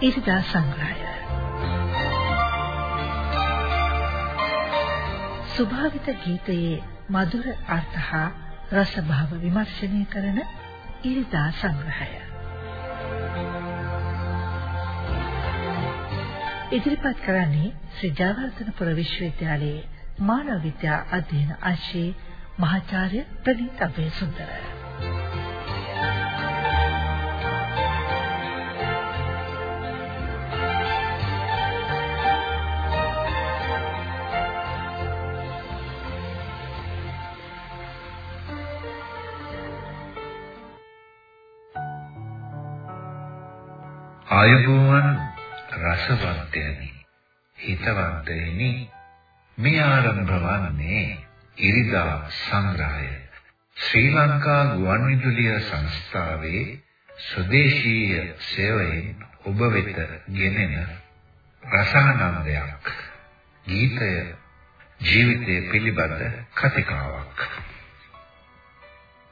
ඉරිදා සංග්‍රහය. ස්වභාවිත ගීතයේ මధుර අර්ථ හා රසභාව විමර්ශනය කරන ඉරිදා සංග්‍රහය. ඉදිරිපත් කරන්නේ ශ්‍රී ජයවර්ධනපුර විශ්වවිද්‍යාලයේ මානව විද්‍යා අධ්‍යයන අංශයේ මහාචාර්ය ප්‍රදීප් අබේසුන්දර ආයුබෝවන් රසවන්තයනි හිතවන්තයනි මේ ආරම්භ වන්නේ ඉරිදා සංග්‍රහය. ශ්‍රී ලංකා ගුවන්විදුලිය සංස්ථාවේ ස්වදේශීය සේවයෙන් ඔබ වෙත ගෙනෙන රසානන්දයක් ගීතය ජීවිතය පිළිබඳ කතිකාවක්.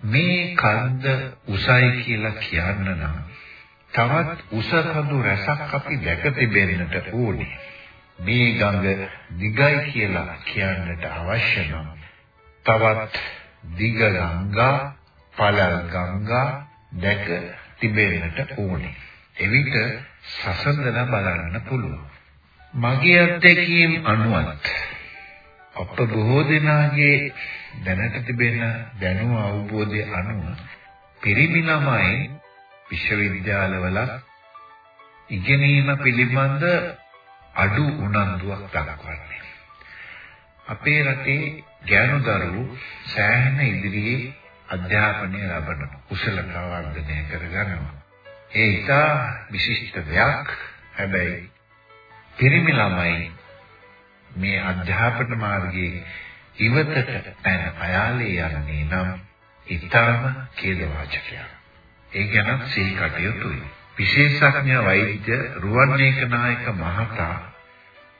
මේ කන්ද උසයි කියලා කියන්න නම් තවත් උස කඳු රැසක් අපි දැක තිබෙන්නට ඕනේ. මේ ගඟ දිගයි කියලා කියන්නට අවශ්‍ය නම් තවත් දිග ගංගා, පළල් ගංගා දැක තිබෙන්නට ඕනේ. එවිට සසඳන බලන්න පුළුවන්. මගේ අත්දැකීම් අනුවත් අප බොහෝ දෙනාගේ දැනට තිබෙන දැනුම අවබෝධය අනුව පිරිමි ළමයි විශ්වවිද්‍යාලවල ඉගෙනීම පිළිබඳ අඩු උනන්දුවක් දක්වන්නේ. අපේ රටේ ගෑනු දරුවෝ සෑහෙන ඉදිරියේ අධ්‍යාපනය ලබන කුසලතා වර්ධනය කරගන්නවා. ඒ ඉතා විශිෂ්ට දෙයක්. හැබැයි පිරිමි ළමයි මේ අධ්‍යාපන මාර්ගයේ ඉවතට පැන අයාලේ යන්නේ නම් ඊටම ඛේදවාචකයක්. ඒ ගැන සිහි කටයුතුයි. විශේෂඥ වෛද්‍ය රුවන්වේක නායක මහතා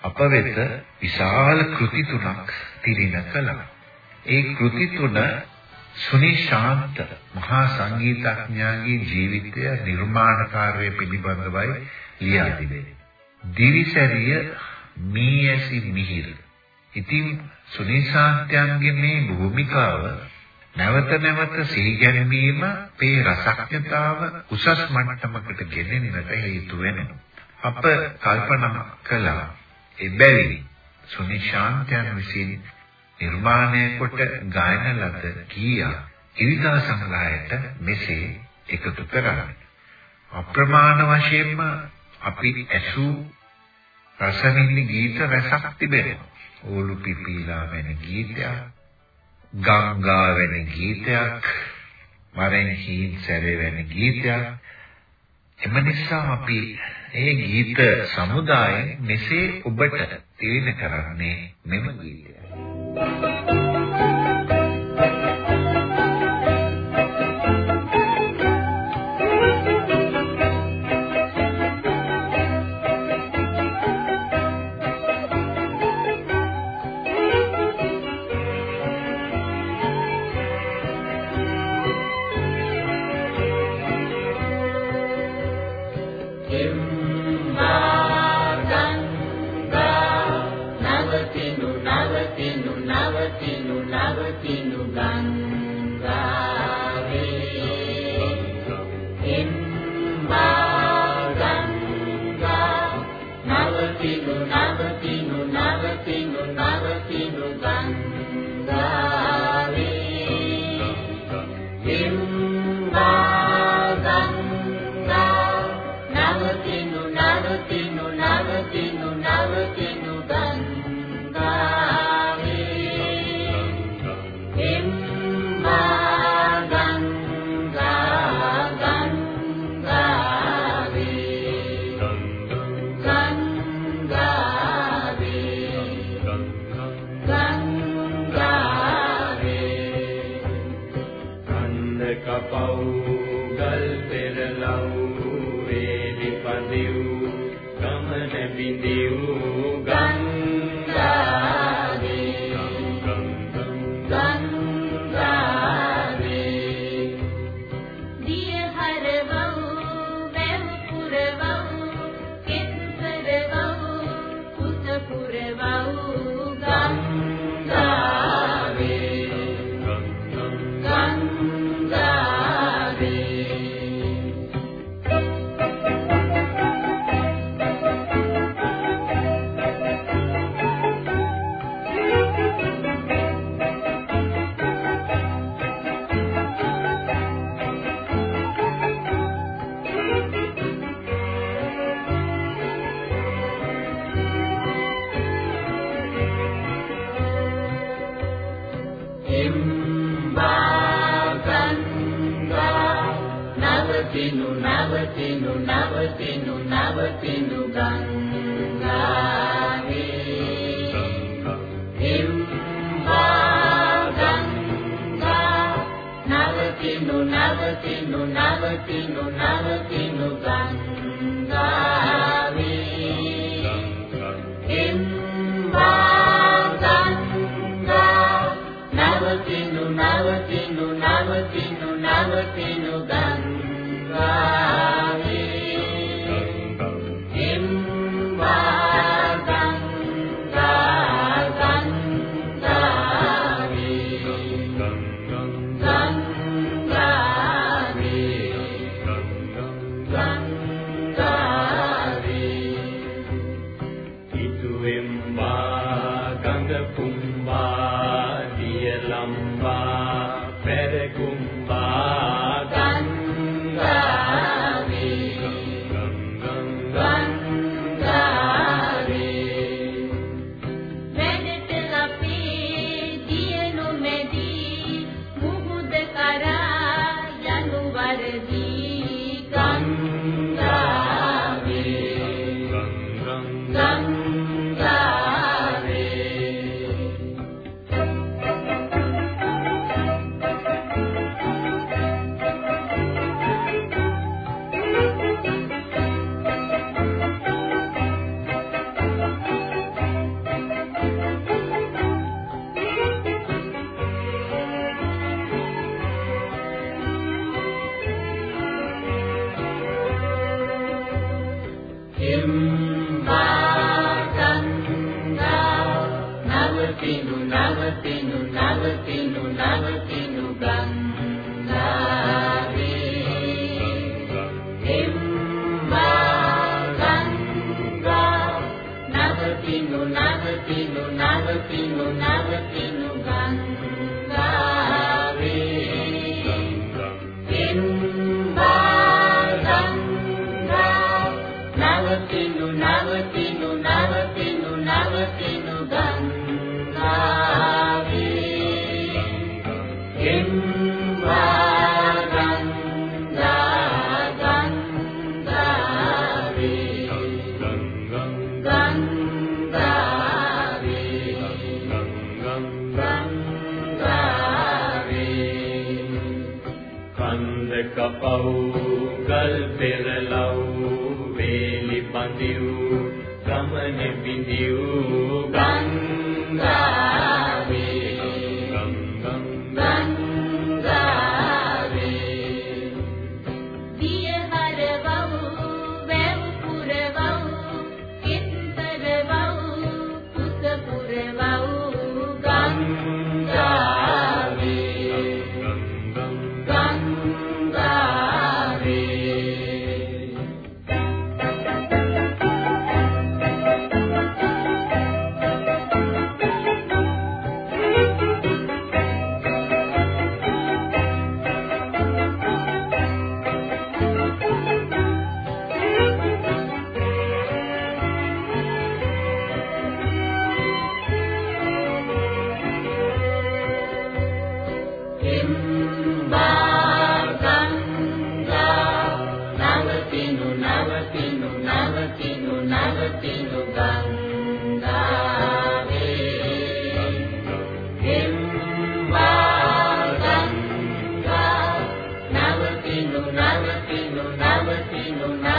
අප වෙත විශාල කෘති තුනක් තිරින කළා. ඒ කෘති තුන සුනිශාන්ත මහා සංගීතඥයාගේ ජීවිතය නිර්මාණකාරය පිළිබඳවයි ලියා තිබෙන්නේ. දිවිසැරිය මීයසි මිහිර. ඉතින් සුනිශාන්තයන්ගේ මේ භූමිකාව නැවත නැවත සිහිගැන්වීම මේ රසඥතාව උසස් මට්ටමකට ගෙනෙන්නට හේතු වෙනවා. අප කල්පනා කළා එබැවින් සුනිශාන්තයන් විසින් නිර්මාණය කොට ගායන ලද ගීයා ඉරිදා සංග්‍රහයට මෙසේ එකතු කරන්නේ. අප්‍රමාණ වශයෙන්ම අපි ඇසූ රසවින්දි ගීත රසක් තිබෙනවා. ඕලු පිපිලා වෙන ගීතයක් ගංගා වෙන ගීතයක් මරෙන් හීන් සැරේ වෙන ගීතයක් එම නිසා අපි ඒ ගීත සමුදායෙන් මෙසේ ඔබට තීරණ කරන්නේ මෙම ගීතය. Thank you. 一路那么的。දිවූ නවතිනු නවතිනු නවතිනු නවතිනු ගංගාවේ හිම්බා Ganga නවතිනු නවතිනු නවතිනු නවතිනු Martino.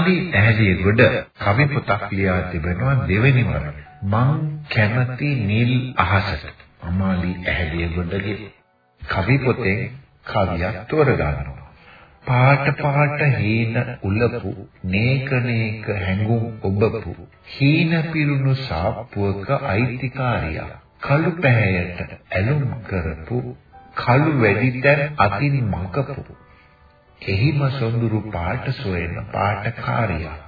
Amali Ehaliyagoda කවි පොතක් ලියා තිබෙනවා දෙවෙනි වර. මං කැමති නිල් අහසට අමාලි ඇහැලියගොඩගේ කවි පොතේ කවියක් තෝරගන්නවා. පාට පාට හීන උලපු නේක නේක හැඟුම් ඔබපු හීන පිරුණු සාප්පුවක අයිතිකාරියා කළු පැහැයට ඇලුම් කරපු කළු වැඩිතර අතින් මකපු එහිම සොඳුරු පාට සොයන පාටකාරියක්.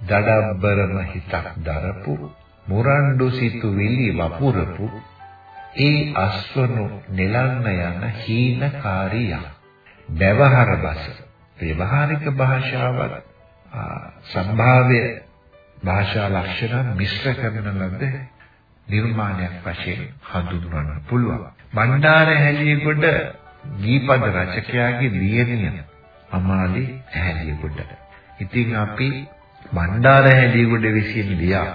දඩබ්බරම හිතක් දරපු මුරණ්ඩු සිතු විලි වපුරපු ඒ අස්වනු නෙලන්න යන හීනකාරියා බවහර බස ව්‍යවහාරික භාෂාවල සම්භාව්‍ය භාෂා ලක්ෂණ මිශ්‍ර කරන ලද නිර්මාණයක් වශයෙන් හඳුන්වන්න පුළුවන්. බණ්ඩාර හැලියෙකුට ගීපද රචකයාගේ දියණිය අමාලි හැලියගොඩ. ඉතින් අපි බණ්ඩාර හැලියගොඩ විසින් ලියා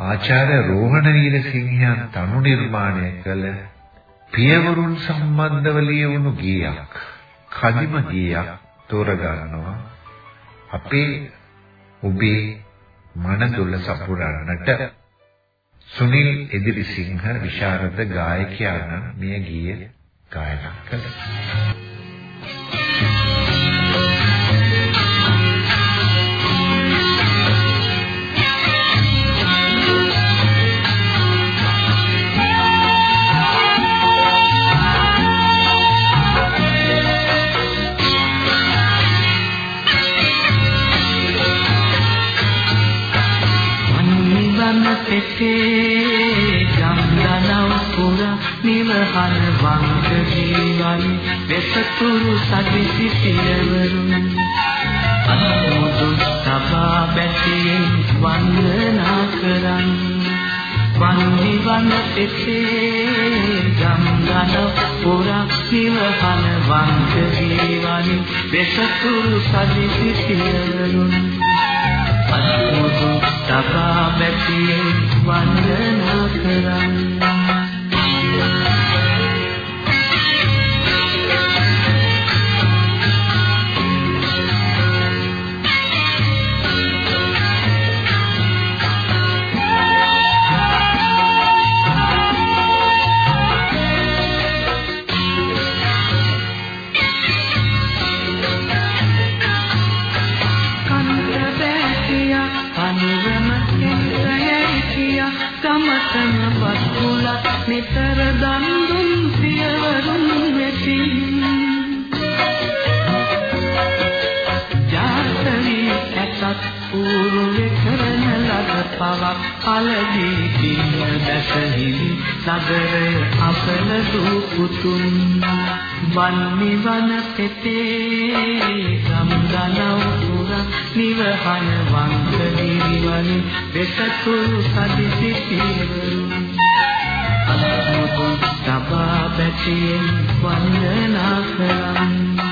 ආචාර්ය රෝහණ වීරසිංහයන් තනු නිර්මාණය කළ පියවරුන් සම්බන්ධව ලියවුණු ගීයක් කදිම ගීයක් තෝරගන්නවා අපේ ඔබේ මනදුල සපුරන්නට සුනිල් එදිරිසිංහ විශාරද ගායකයාණන් මේ ගීය ගායනා කළා. වෙසතුරු සදිසි පියවරුන් අනුමුදු තබා බැතියෙන් වන්දනා කරන්. වන්දිවන පෙතේ ගම්දනව් පුර නිවහන වංග ජීවන් වෙසතුරු සදිසි පියවරුන් අනුමුදු තබා බැතියෙන් වන්දනා කරන්න පළදී කින්න දැසහිලි නගරය අපල දුපුතුන් වන්නිවන පෙතේ ගම්දනව් පුර නිවහන වංගලිවන වෙසතුරු සදිසි පියවරු අනුමුතු සබා බැතියෙන් වන්දනා කරන්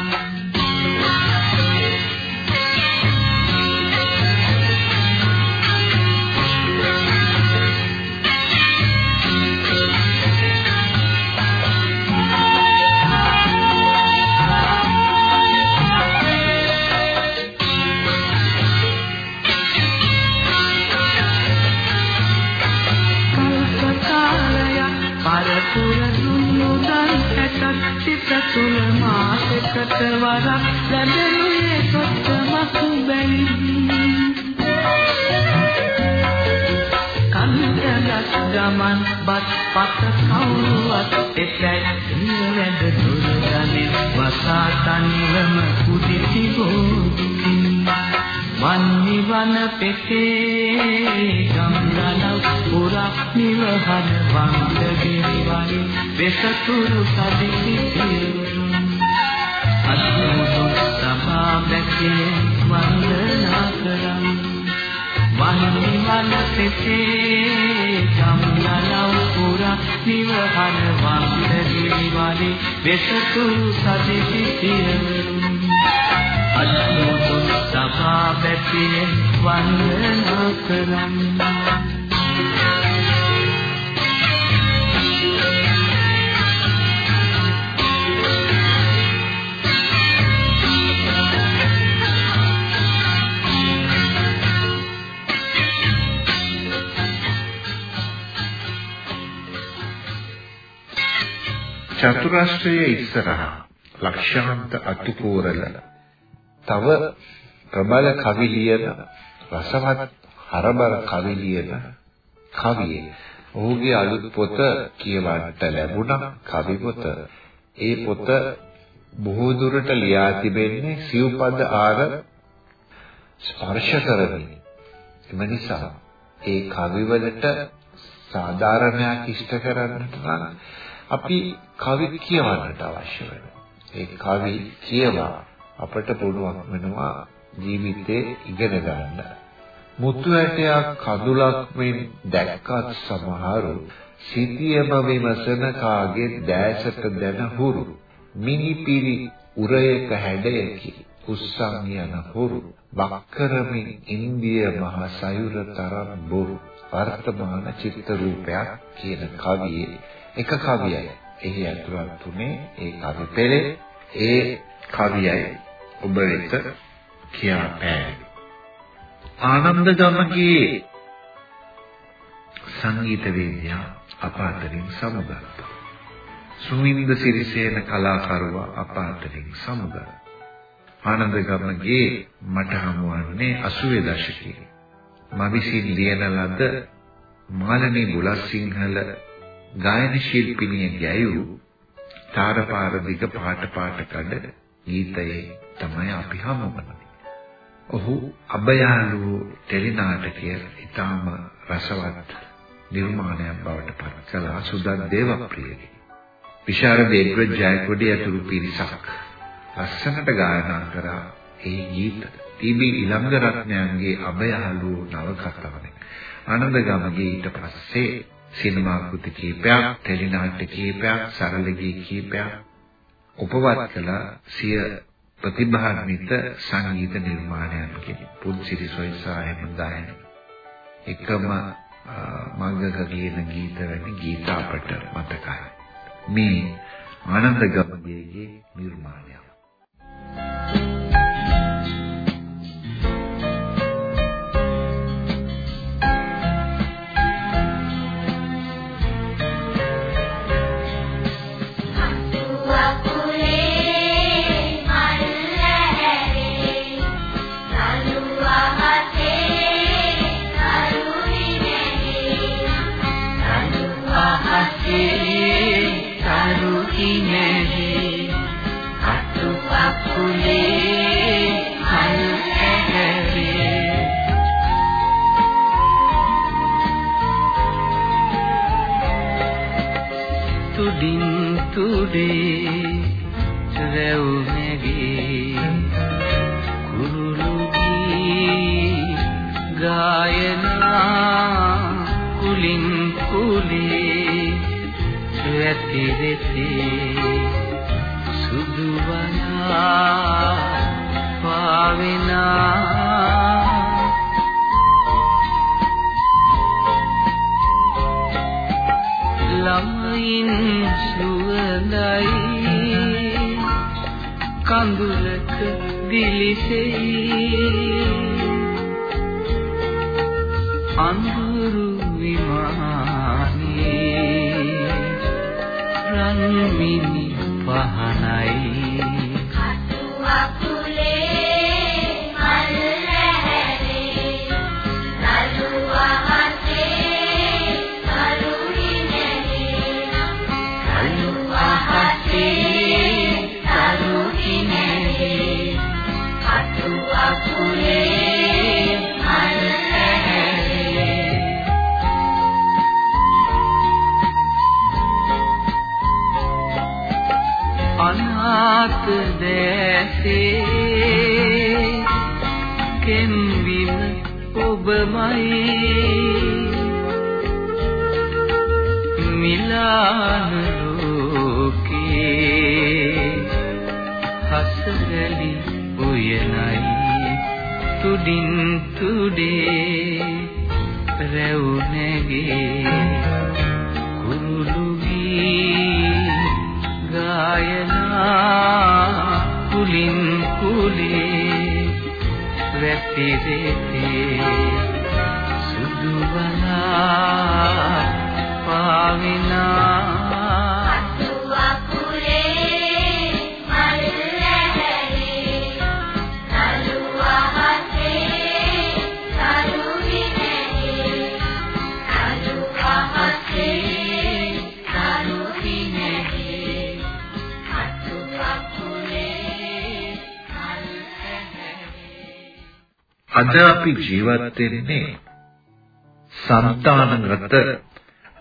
වන්නිවන පෙතේ ගම්ලලව් පුරක් නිවහන වංගගිරි වනි වෙසතුරු සදිසි පිරුම් අත්මුතු සමා බැකේ වන්දනා කරම් වන්නිවන පෙතේ ගම්ලලව් පුරා නිවහන වන්දගිරි වලි වෙසතුරු සදිසි පියවරුන් අත්මුතු සභා බැතියෙන් වන්දනා කරන්න චතුරාශ්‍රයේ ඉස්සරහා ලක්ෂාන්ත අතුකෝරල තව ප්‍රබල කවි ලියන රසවත් හරබර කවි ලියන කවියේ ඔහුගේ අලුත් පොත කියවන්නට ලැබුණා කවි පොත. ඒ පොත බොහෝ දුරට ලියා තිබෙන්නේ සිව්පද ආර ස්පර්ශ කරමින්. එම නිසා ඒ කවිවලට සාධාරණයක් ඉෂ්ට කරන්නට නම් අපි කවි කියවන්නට අවශ්‍ය වෙනවා. ඒ කවි කියවා අපට පුළුවන් වෙනවා ජීවිතේ ඉගෙන ගන්න. මුතු ඇටයක් කඳුලක් මෙන් දැක්කත් සමහරු සිටියම විමසන කාගේ දැසට දැන හුරු මිනිපිරි උරයක හැඩයකි උස්සන් යන හුරු වක්කරමින් ඉන්දිය මහ සයුර තරම් බොරු වර්තමාන චිත්ත රූපයක් කියන කවියේ එක කවියයි එහි ඇතුළත් තුනේ ඒ කවි පෙළේ ඒ කවියයි ඔබ වෙත කියා පෑවේ ආනන්ද ගමගේ සංගීත වේදිකා අප අතරින් සමුගත්තා. සුමින්ද සිරිසේන කලාකරුවා අප අතරින් සමුගත්තා. ආනන්ද ගමගේ මට හමුවන්නේ 80 දශකයේ. මා විසින් ලියන ලද මාළනී බුලත්සිංහල ගායන ශිල්පිනිය ගැයූ තාරපාර දිග පාට පාට කඩ ගීතයේ තමයි අපි හමු වන්නේ. ඔහු අබයාලු ටෙලිනාටකය ඉතාම රසවත් නිර්මාණයක් බවට පත් කළා සුදත් දේවප්‍රියගේ. විශාරද එඩ්වඩ් ජයකොඩි ඇතුළු පිරිසක් ලස්සනට ගායනා කරා ඒ ගීත. ටීබී ඉලංග රත්නයන්ගේ අබයාලු නවකතාවනේ. ආනන්ද ගමගේ ඊට පස්සේ සිනමා කෘති කීපයක්, ටෙලිනාට්‍ය කීපයක්, සරල ගී කීපයක් උපවත් කළ සිය ප්‍රතිභාන්විත සංගීත නිර්මාණයන්ගෙන් පුන්සිරි සොයිසා හැමදායන එකම මග්ගක කියන ගීත වැනි ගීත අපට මතකයි. මේ ආනන්ද ගමගේගේ නිර්මාණය ළමයින් සුවඳයි කඳුලක දිලිසේ මත දැසේ කෙම්විම ඔබමයි. මිලාන ලෝකේ හසරලි උයනයි. තුඩින් තුඩේ අද අපි ජීවත් වෙන්නේ సంతానගත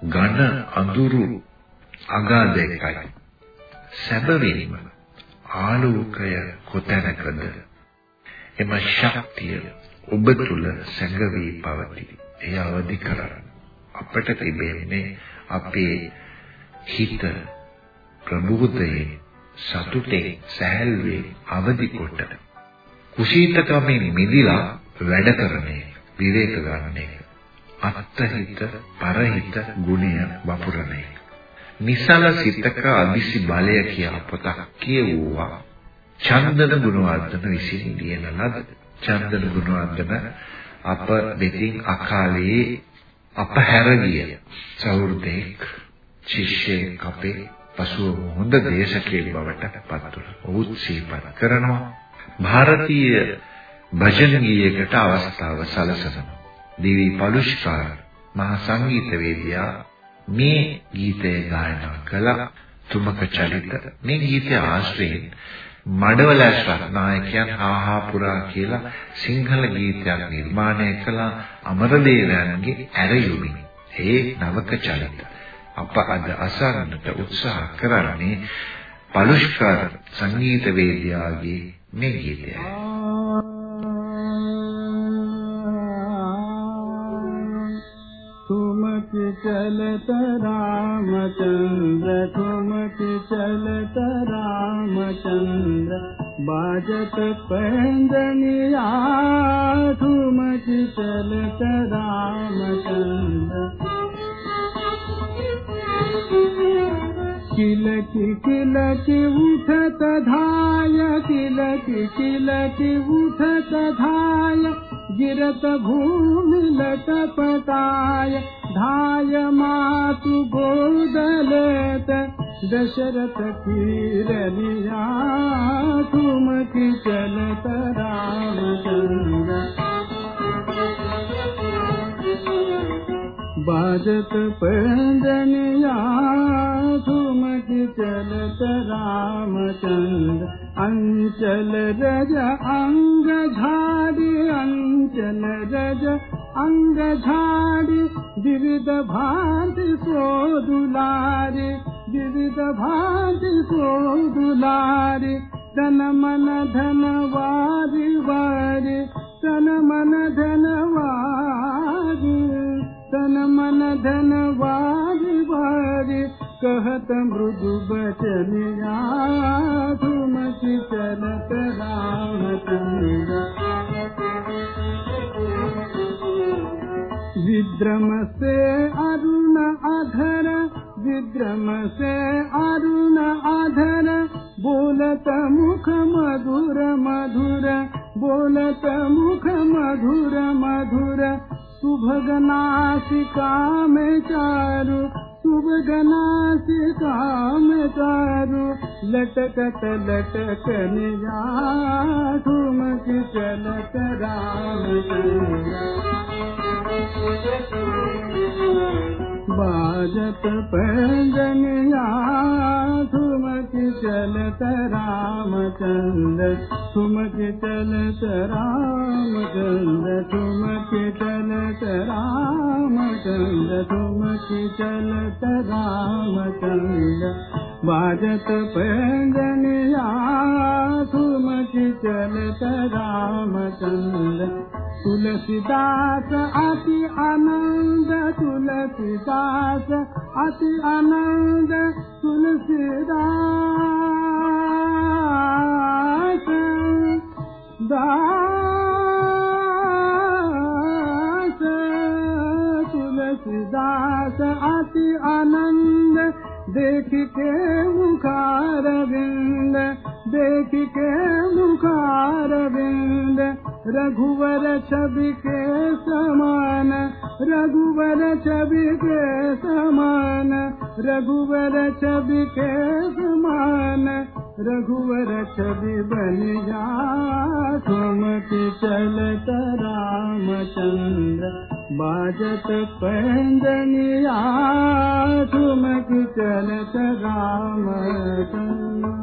ඝන අඳුරු අගාධයකයි. සැබවින්ම ආලෝකය කොතැනකද? එම ශක්තිය ඔබ තුල සැඟවී පවතී. එය අවදි කරගන්න. අපට තිබෙන්නේ අපේ හිත ප්‍රබෝධයේ සතුටේ සැහැල්ලුවේ අවදි කොට කුසීතකමෙන් මිදලා වැඩ කරන්නේ විවේක ගන්නනේ අත්හිත පරහිත ගුණය වපුරන්නේ නිසල සිතක අදිසි බලය කියා පොතක් කියවුවා චන්දන ගුණවර්ධන විසින් ලියන ලද චන්දන ගුණවර්ධන අප දෙතින් අකාලේ අප හැරගිය සෞර්දේක් ශිෂ්‍යෙක් අපේ පසුව හොඳ දේශකයෙක් බවට පත් වුණා. ඔහු සිහිපත් කරනවා ಭಾರತೀಯ භජන ගීයකට අවස්ථාව සලසනවා. දිවි පලුෂ්කාර මහා සංගීතවේදියා මේ ගීතය ගායනා කළ තුමක චලිත මේ ගීතය ආශ්‍රයෙන් මඩවලස් රත්නායකයන් ආහා පුරා කියලා සිංහල ගීතයක් නිර්මාණය කළ අමරදේවයන්ගේ ඇරයුමින් ඒ නවක චලිත අප අද අසන්නට උත්සාහ කරන්නේ පලුෂ්කර සංගීත වේදිකාගේ මේ ගීතයයි. चलत रामचंद्र तुमकी चलत रामचंद्र बाजत पैंजनिया तुमकी चलत रामचंद्र। किलकी किलकी उठत धाय किलकी किलकी उठत धाय गिरत भूमित पताय धाय मातु गोदलत दशरथ कीरनिया कीर्या चलत रामचन्द्र बाजत पन्दनिया चलत रामचन्द्र अंचल रज झाड़ी अंचल रज को दुलारे विविध भांति को दुलारे तन मन धन वारी वारी तन मन धन वारी तन मन धन वारी वारी कहत मृदु बचनिया विद्रम अरुण अधर विद्रम अरुण अधर बोलत मुख मधुर मधुर बोलत मुख मधुर मधुर सुभगनासिका में चारु सुभगनासिका में चारु लटकत लटक निया ठुमक चलत राम बाजत पैजनिया ठुमक चलत रामचंद्र ठुमक चलत रामचंद्र ठुमक चलत रामचंद्र ठुमक चलत रामचंद्र बाजत पैजनिया ठुमक चलत रामचंद्र तुलसीदास अति आनंद तुलसीदास अति आनंद तुलसीदास दास तुलसीदास अति आनंद देख के मुखार बिंद देख के मुखार बिंद रघुवर छवि के समान रघुवर छवि के समान रघुवर छवि के समान रघुवर छवि जा तुमकी चलत रामचंद्र बाजत पैंजनिया तुमकी चलत रामचंद्र「